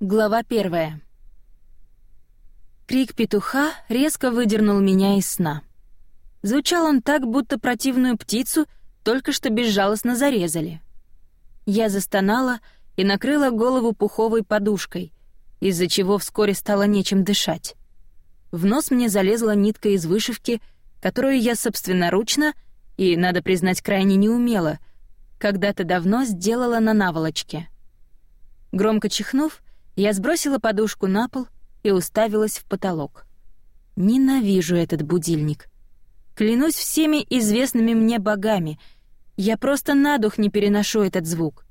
Глава первая. Крик петуха резко выдернул меня из сна. Звучал он так, будто противную птицу только что безжалостно зарезали. Я застонала и накрыла голову пуховой подушкой, из-за чего вскоре стало нечем дышать. В нос мне залезла нитка из вышивки, которую я собственноручно и, надо признать, крайне неумело, когда-то давно сделала на наволочке. Громко чихнув, я сбросила подушку на пол и уставилась в потолок. Ненавижу этот будильник. Клянусь всеми известными мне богами, я просто на дух не переношу этот звук.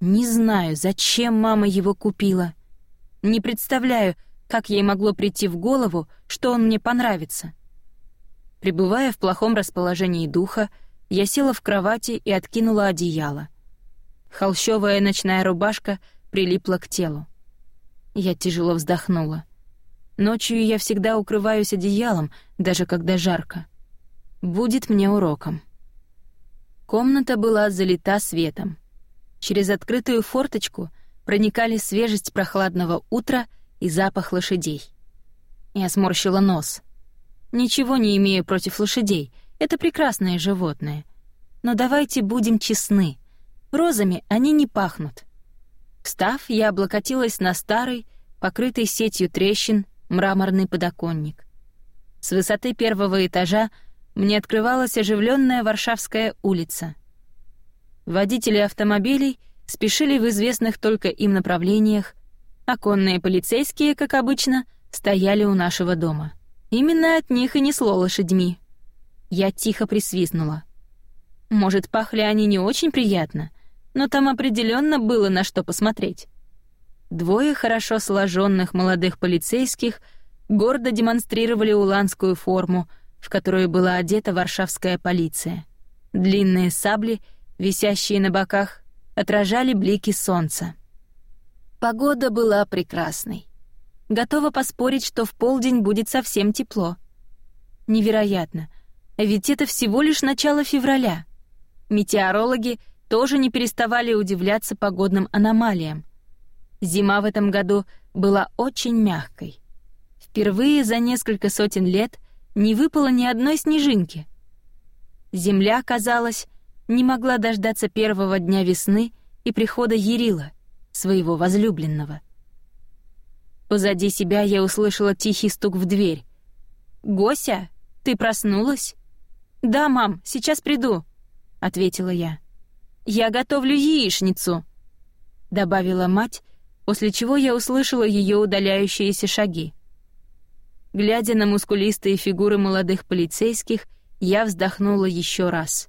Не знаю, зачем мама его купила. Не представляю, как ей могло прийти в голову, что он мне понравится. Пребывая в плохом расположении духа, я села в кровати и откинула одеяло. Холщовая ночная рубашка прилипла к телу. Я тяжело вздохнула. Ночью я всегда укрываюсь одеялом, даже когда жарко. Будет мне уроком. Комната была залита светом. Через открытую форточку проникали свежесть прохладного утра и запах лошадей. Я сморщила нос. Ничего не имею против лошадей, это прекрасное животное. Но давайте будем честны. Розами они не пахнут. Встав, я облокотилась на старый, покрытый сетью трещин, мраморный подоконник. С высоты первого этажа мне открывалась оживленная Варшавская улица. Водители автомобилей спешили в известных только им направлениях, оконные полицейские, как обычно, стояли у нашего дома. Именно от них и несло лошадьми. Я тихо присвистнула. Может, пахли они не очень приятно, но там определенно было на что посмотреть. Двое хорошо сложенных молодых полицейских гордо демонстрировали уланскую форму, в которую была одета варшавская полиция. Длинные сабли, висящие на боках, отражали блики солнца. Погода была прекрасной. Готова поспорить, что в полдень будет совсем тепло. Невероятно, ведь это всего лишь начало февраля. Метеорологи тоже не переставали удивляться погодным аномалиям. Зима в этом году была очень мягкой. Впервые за несколько сотен лет не выпало ни одной снежинки. Земля, казалось, не могла дождаться первого дня весны и прихода Ерила, своего возлюбленного. Позади себя я услышала тихий стук в дверь. «Гося, ты проснулась?» «Да, мам, сейчас приду», — ответила я. «Я готовлю яичницу», — добавила мать, после чего я услышала ее удаляющиеся шаги. Глядя на мускулистые фигуры молодых полицейских, я вздохнула еще раз.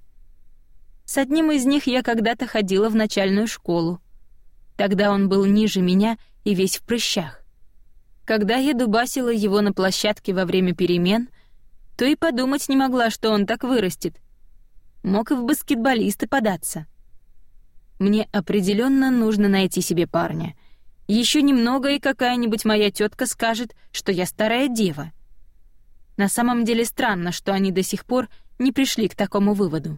С одним из них я когда-то ходила в начальную школу. Тогда он был ниже меня и весь в прыщах. Когда я дубасила его на площадке во время перемен, то и подумать не могла, что он так вырастет. Мог и в баскетболисты податься. Мне определенно нужно найти себе парня. Еще немного, и какая-нибудь моя тетка скажет, что я старая дева. На самом деле странно, что они до сих пор не пришли к такому выводу.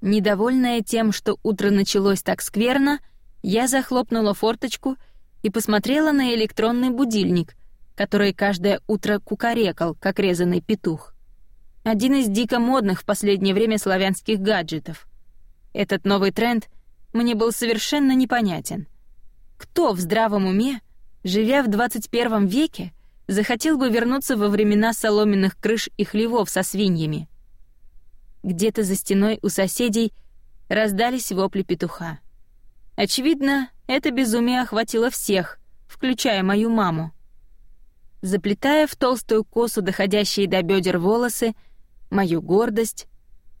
Недовольная тем, что утро началось так скверно, я захлопнула форточку и посмотрела на электронный будильник, который каждое утро кукарекал, как резанный петух. Один из дико модных в последнее время славянских гаджетов. Этот новый тренд мне был совершенно непонятен. Кто в здравом уме, живя в 21 веке, захотел бы вернуться во времена соломенных крыш и хлевов со свиньями? Где-то за стеной у соседей раздались вопли петуха. Очевидно, это безумие охватило всех, включая мою маму. Заплетая в толстую косу доходящие до бедер волосы, мою гордость,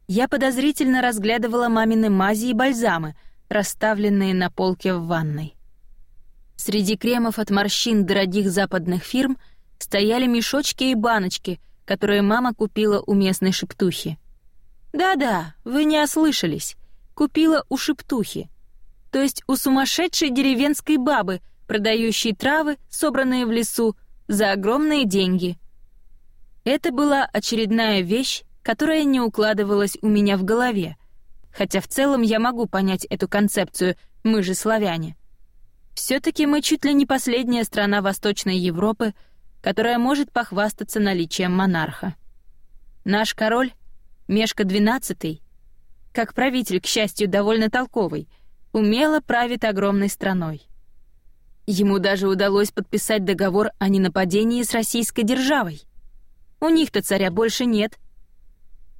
я подозрительно разглядывала мамины мази и бальзамы, расставленные на полке в ванной. Среди кремов от морщин дорогих западных фирм стояли мешочки и баночки, которые мама купила у местной шептухи. Да-да, вы не ослышались. Купила у шептухи. То есть у сумасшедшей деревенской бабы, продающей травы, собранные в лесу, за огромные деньги. Это была очередная вещь, которая не укладывалась у меня в голове — хотя в целом я могу понять эту концепцию «мы же славяне». все таки мы чуть ли не последняя страна Восточной Европы, которая может похвастаться наличием монарха. Наш король, Мешка XII, как правитель, к счастью, довольно толковый, умело правит огромной страной. Ему даже удалось подписать договор о ненападении с российской державой. У них-то царя больше нет.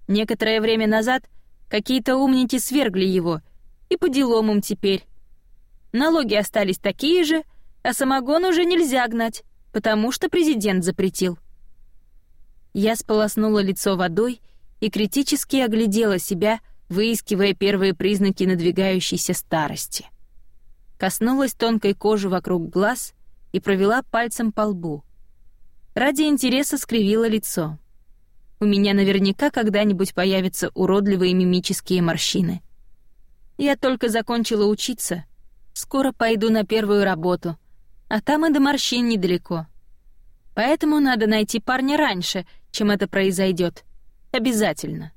Некоторое время назад какие-то умники свергли его, и по делам им теперь. Налоги остались такие же, а самогон уже нельзя гнать, потому что президент запретил. Я сполоснула лицо водой и критически оглядела себя, выискивая первые признаки надвигающейся старости. Коснулась тонкой кожи вокруг глаз и провела пальцем по лбу. Ради интереса скривила лицо. У меня наверняка когда-нибудь появятся уродливые мимические морщины. Я только закончила учиться. Скоро пойду на первую работу, а там и до морщин недалеко. Поэтому надо найти парня раньше, чем это произойдет. Обязательно.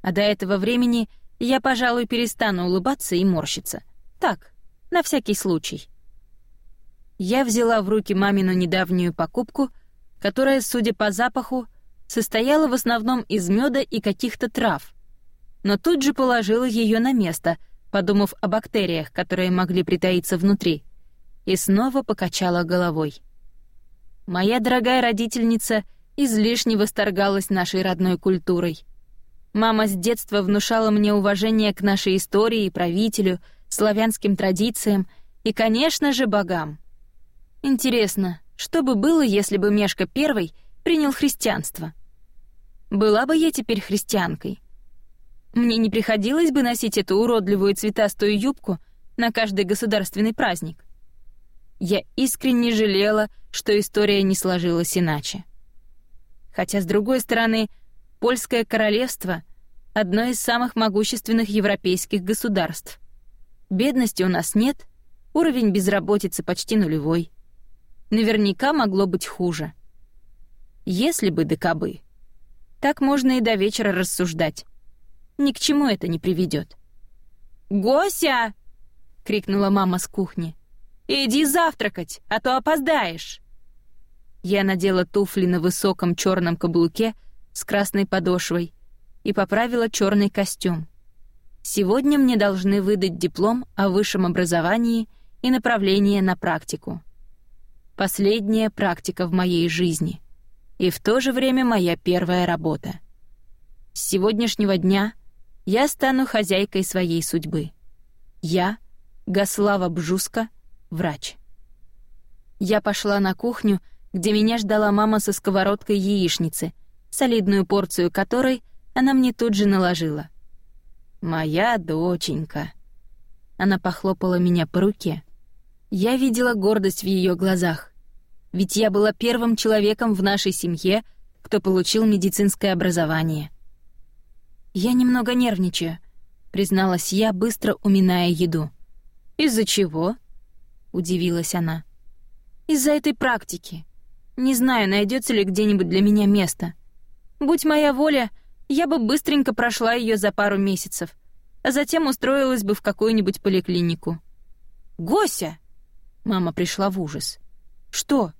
А до этого времени я, пожалуй, перестану улыбаться и морщиться. Так, на всякий случай. Я взяла в руки мамину недавнюю покупку, которая, судя по запаху, состояла в основном из меда и каких-то трав, но тут же положила ее на место, подумав о бактериях, которые могли притаиться внутри, и снова покачала головой. Моя дорогая родительница излишне восторгалась нашей родной культурой. Мама с детства внушала мне уважение к нашей истории и правителю, славянским традициям и, конечно же, богам. Интересно, что бы было, если бы Мешка I принял христианство? Была бы я теперь христианкой. Мне не приходилось бы носить эту уродливую цветастую юбку на каждый государственный праздник. Я искренне жалела, что история не сложилась иначе. Хотя, с другой стороны, Польское королевство — одно из самых могущественных европейских государств. Бедности у нас нет, уровень безработицы почти нулевой. Наверняка могло быть хуже. Если бы да кабы. Так можно и до вечера рассуждать. Ни к чему это не приведет. «Гося!» — крикнула мама с кухни. «Иди завтракать, а то опоздаешь!» Я надела туфли на высоком черном каблуке с красной подошвой и поправила черный костюм. Сегодня мне должны выдать диплом о высшем образовании и направление на практику. Последняя практика в моей жизни. И в то же время моя первая работа. С сегодняшнего дня я стану хозяйкой своей судьбы. Я, Гаслава Бжуска, врач. Я пошла на кухню, где меня ждала мама со сковородкой яичницы, солидную порцию которой она мне тут же наложила — «Моя доченька». Она похлопала меня по руке. Я видела гордость в ее глазах. Ведь я была первым человеком в нашей семье, кто получил медицинское образование. «Я немного нервничаю», — призналась я, быстро уминая еду. «Из-за чего?» — удивилась она. «Из-за этой практики. Не знаю, найдется ли где-нибудь для меня место. Будь моя воля, я бы быстренько прошла ее за пару месяцев, а затем устроилась бы в какую-нибудь поликлинику. «Гося!» Мама пришла в ужас. «Что?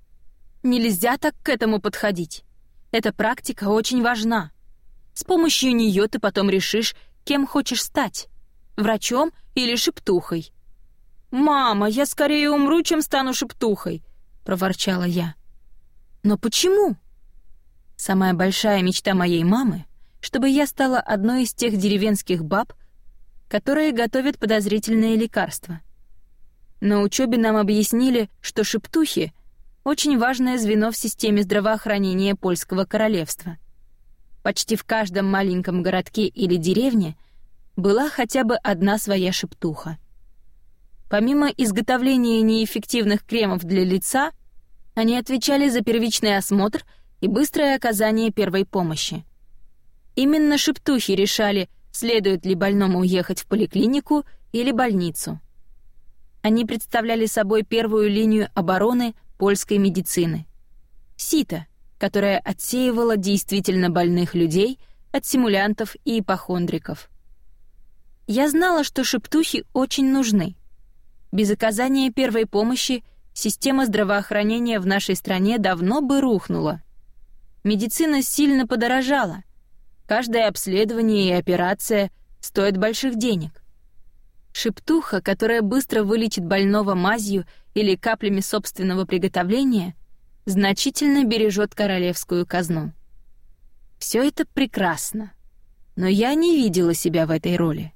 Нельзя так к этому подходить. Эта практика очень важна. С помощью нее ты потом решишь, кем хочешь стать. Врачом или шептухой». «Мама, я скорее умру, чем стану шептухой», — проворчала я. «Но почему?» Самая большая мечта моей мамы чтобы я стала одной из тех деревенских баб, которые готовят подозрительные лекарства. На учебе нам объяснили, что шептухи — очень важное звено в системе здравоохранения польского королевства. Почти в каждом маленьком городке или деревне была хотя бы одна своя шептуха. Помимо изготовления неэффективных кремов для лица, они отвечали за первичный осмотр и быстрое оказание первой помощи. Именно шептухи решали, следует ли больному уехать в поликлинику или больницу. Они представляли собой первую линию обороны польской медицины. Сито, которая отсеивала действительно больных людей от симулянтов и ипохондриков. Я знала, что шептухи очень нужны. Без оказания первой помощи система здравоохранения в нашей стране давно бы рухнула. Медицина сильно подорожала. Каждое обследование и операция стоит больших денег. Шептуха, которая быстро вылечит больного мазью или каплями собственного приготовления, значительно бережет королевскую казну. Все это прекрасно, но я не видела себя в этой роли.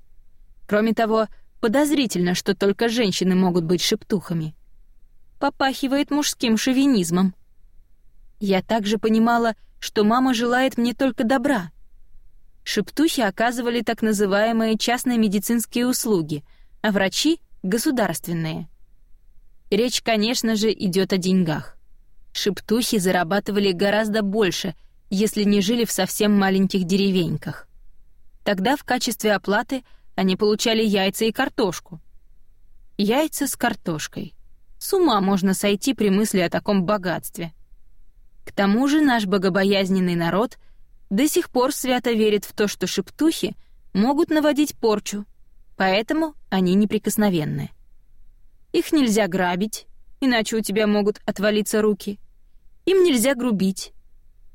Кроме того, подозрительно, что только женщины могут быть шептухами. Попахивает мужским шовинизмом. Я также понимала, что мама желает мне только добра. Шептухи оказывали так называемые частные медицинские услуги, а врачи — государственные. Речь, конечно же, идет о деньгах. Шептухи зарабатывали гораздо больше, если не жили в совсем маленьких деревеньках. Тогда в качестве оплаты они получали яйца и картошку. Яйца с картошкой. С ума можно сойти при мысли о таком богатстве. К тому же наш богобоязненный народ до сих пор свято верит в то, что шептухи могут наводить порчу, поэтому они неприкосновенны. Их нельзя грабить, иначе у тебя могут отвалиться руки. Им нельзя грубить,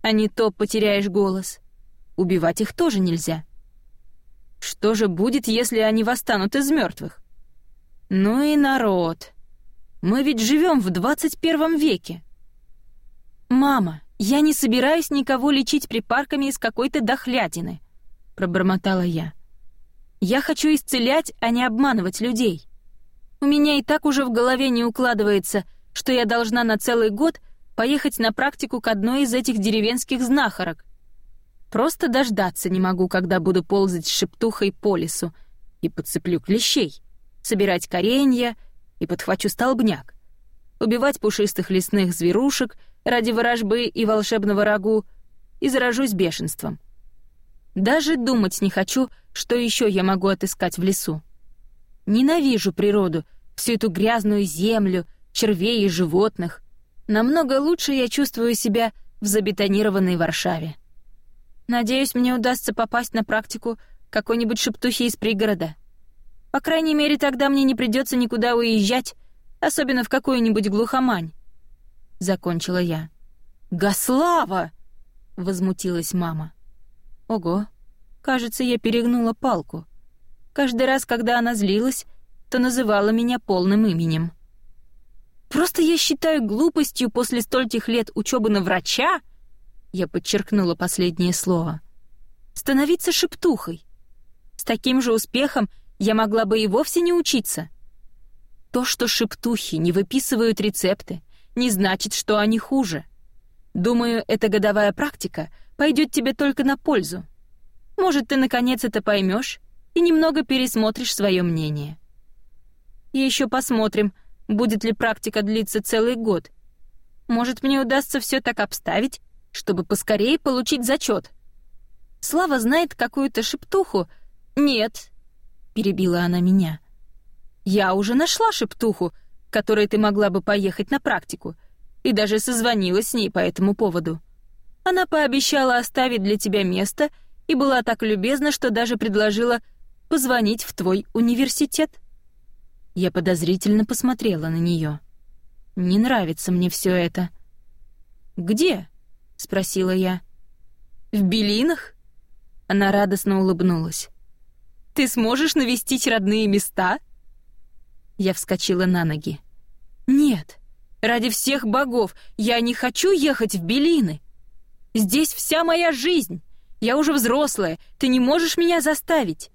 а не то потеряешь голос. Убивать их тоже нельзя. Что же будет, если они восстанут из мертвых? Ну и народ. Мы ведь живем в 21 веке. Мама, я не собираюсь никого лечить припарками из какой-то дохлятины, пробормотала я. Я хочу исцелять, а не обманывать людей. У меня и так уже в голове не укладывается, что я должна на целый год поехать на практику к одной из этих деревенских знахарок. Просто дождаться не могу, когда буду ползать с шептухой по лесу и подцеплю клещей, собирать коренья и подхвачу столбняк, убивать пушистых лесных зверушек ради ворожбы и волшебного рагу и заражусь бешенством. Даже думать не хочу, что еще я могу отыскать в лесу. Ненавижу природу, всю эту грязную землю, червей и животных. Намного лучше я чувствую себя в забетонированной Варшаве. Надеюсь, мне удастся попасть на практику какой-нибудь шептухи из пригорода. По крайней мере, тогда мне не придется никуда уезжать, особенно в какую-нибудь глухомань. Закончила я. «Гослава!» — возмутилась мама. Ого, кажется, я перегнула палку. Каждый раз, когда она злилась, то называла меня полным именем. Просто я считаю глупостью после стольких лет учебы на врача я подчеркнула последнее слово. Становиться шептухой. С таким же успехом я могла бы и вовсе не учиться. То, что шептухи не выписывают рецепты, не значит, что они хуже. Думаю, эта годовая практика пойдет тебе только на пользу. Может, ты наконец это поймешь и немного пересмотришь свое мнение. И еще посмотрим, будет ли практика длиться целый год. Может, мне удастся все так обставить, чтобы поскорее получить зачет. Слава знает какую-то шептуху. Нет, перебила она меня. Я уже нашла шептуху, которой ты могла бы поехать на практику, и даже созвонилась с ней по этому поводу. Она пообещала оставить для тебя место и была так любезна, что даже предложила позвонить в твой университет. Я подозрительно посмотрела на нее. Не нравится мне все это. Где? спросила я. В Белинах? Она радостно улыбнулась. Ты сможешь навестить родные места? Я вскочила на ноги. Нет, ради всех богов, я не хочу ехать в Белины. Здесь вся моя жизнь. Я уже взрослая, ты не можешь меня заставить.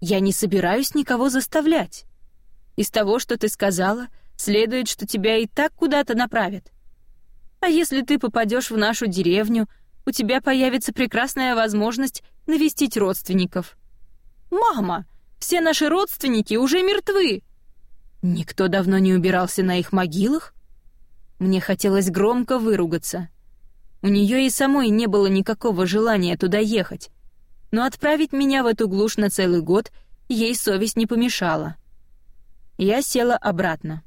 Я не собираюсь никого заставлять. Из того, что ты сказала, следует, что тебя и так куда-то направят. А если ты попадешь в нашу деревню, у тебя появится прекрасная возможность навестить родственников. Мама, все наши родственники уже мертвы. Никто давно не убирался на их могилах? Мне хотелось громко выругаться. У нее и самой не было никакого желания туда ехать. Но отправить меня в эту глушь на целый год ей совесть не помешала. Я села обратно.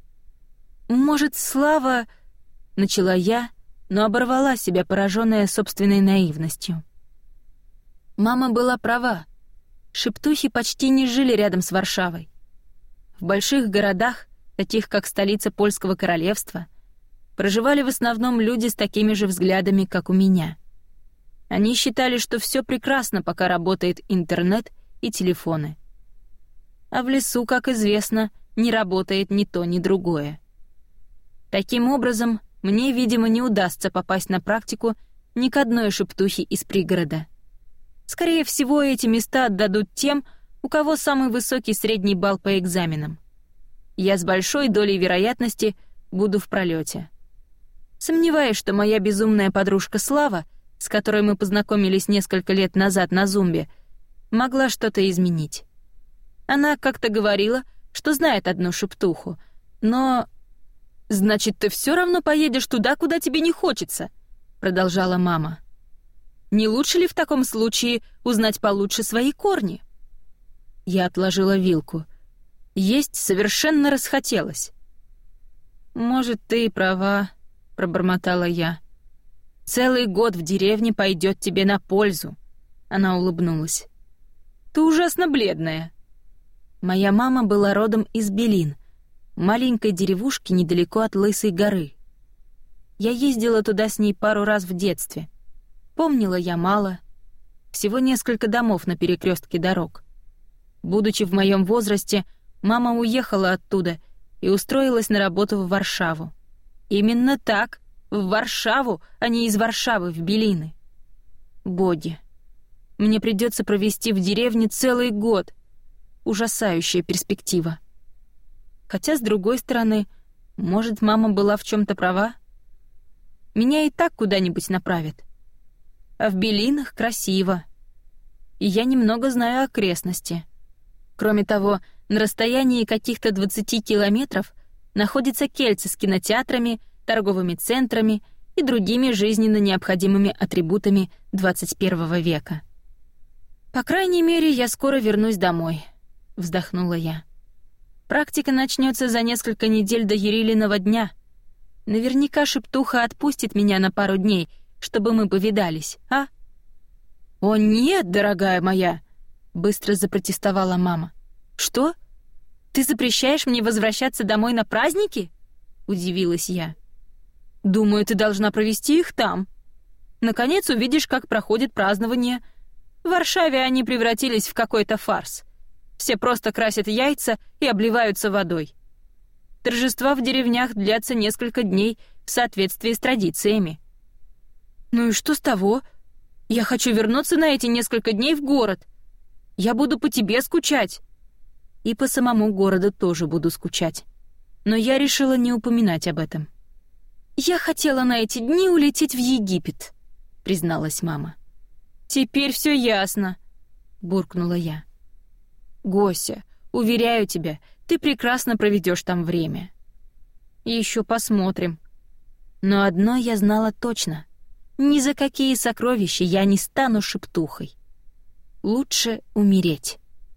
Может, Слава начала я, но оборвала себя, пораженная собственной наивностью. Мама была права. Шептухи почти не жили рядом с Варшавой. в больших городах, таких как столица Польского королевства, проживали в основном люди с такими же взглядами, как у меня. Они считали, что все прекрасно, пока работает интернет и телефоны. А в лесу, как известно, не работает ни то, ни другое. Таким образом, мне, видимо, не удастся попасть на практику ни к одной шептухе из пригорода. Скорее всего, эти места отдадут тем, у кого самый высокий средний балл по экзаменам. Я с большой долей вероятности буду в пролете. Сомневаюсь, что моя безумная подружка Слава, с которой мы познакомились несколько лет назад на Зумбе, могла что-то изменить. Она как-то говорила, что знает одну шептуху, но... «Значит, ты все равно поедешь туда, куда тебе не хочется», — продолжала мама. «Не лучше ли в таком случае узнать получше свои корни?» Я отложила вилку. Есть совершенно расхотелось. «Может, ты и права», — пробормотала я. «Целый год в деревне пойдет тебе на пользу», — она улыбнулась. «Ты ужасно бледная». Моя мама была родом из Белин, маленькой деревушки недалеко от Лысой горы. Я ездила туда с ней пару раз в детстве. Помнила я мало, всего несколько домов на перекрестке дорог. Будучи в моем возрасте, мама уехала оттуда и устроилась на работу в Варшаву. Именно так, в Варшаву, а не из Варшавы в Белины. Боги. Мне придется провести в деревне целый год. Ужасающая перспектива. Хотя, с другой стороны, может, мама была в чем то права? Меня и так куда-нибудь направят. В Белинах красиво. И я немного знаю окрестности. Кроме того, на расстоянии каких-то 20 километров находится Кельце с кинотеатрами, торговыми центрами и другими жизненно необходимыми атрибутами 21 века. «По крайней мере, я скоро вернусь домой», — вздохнула я. «Практика начнется за несколько недель до Ерилиного дня. Наверняка шептуха отпустит меня на пару дней, чтобы мы повидались, а?» «О нет, дорогая моя!» — быстро запротестовала мама. «Что? Ты запрещаешь мне возвращаться домой на праздники?» — удивилась я. «Думаю, ты должна провести их там. Наконец увидишь, как проходит празднование. В Варшаве они превратились в какой-то фарс. Все просто красят яйца и обливаются водой. Торжества в деревнях длятся несколько дней в соответствии с традициями». «Ну и что с того? Я хочу вернуться на эти несколько дней в город. Я буду по тебе скучать» и по самому городу тоже буду скучать. Но я решила не упоминать об этом. «Я хотела на эти дни улететь в Египет», — призналась мама. «Теперь все ясно», — буркнула я. «Гося, уверяю тебя, ты прекрасно проведешь там время». Еще посмотрим. Но одно я знала точно. Ни за какие сокровища я не стану шептухой. Лучше умереть.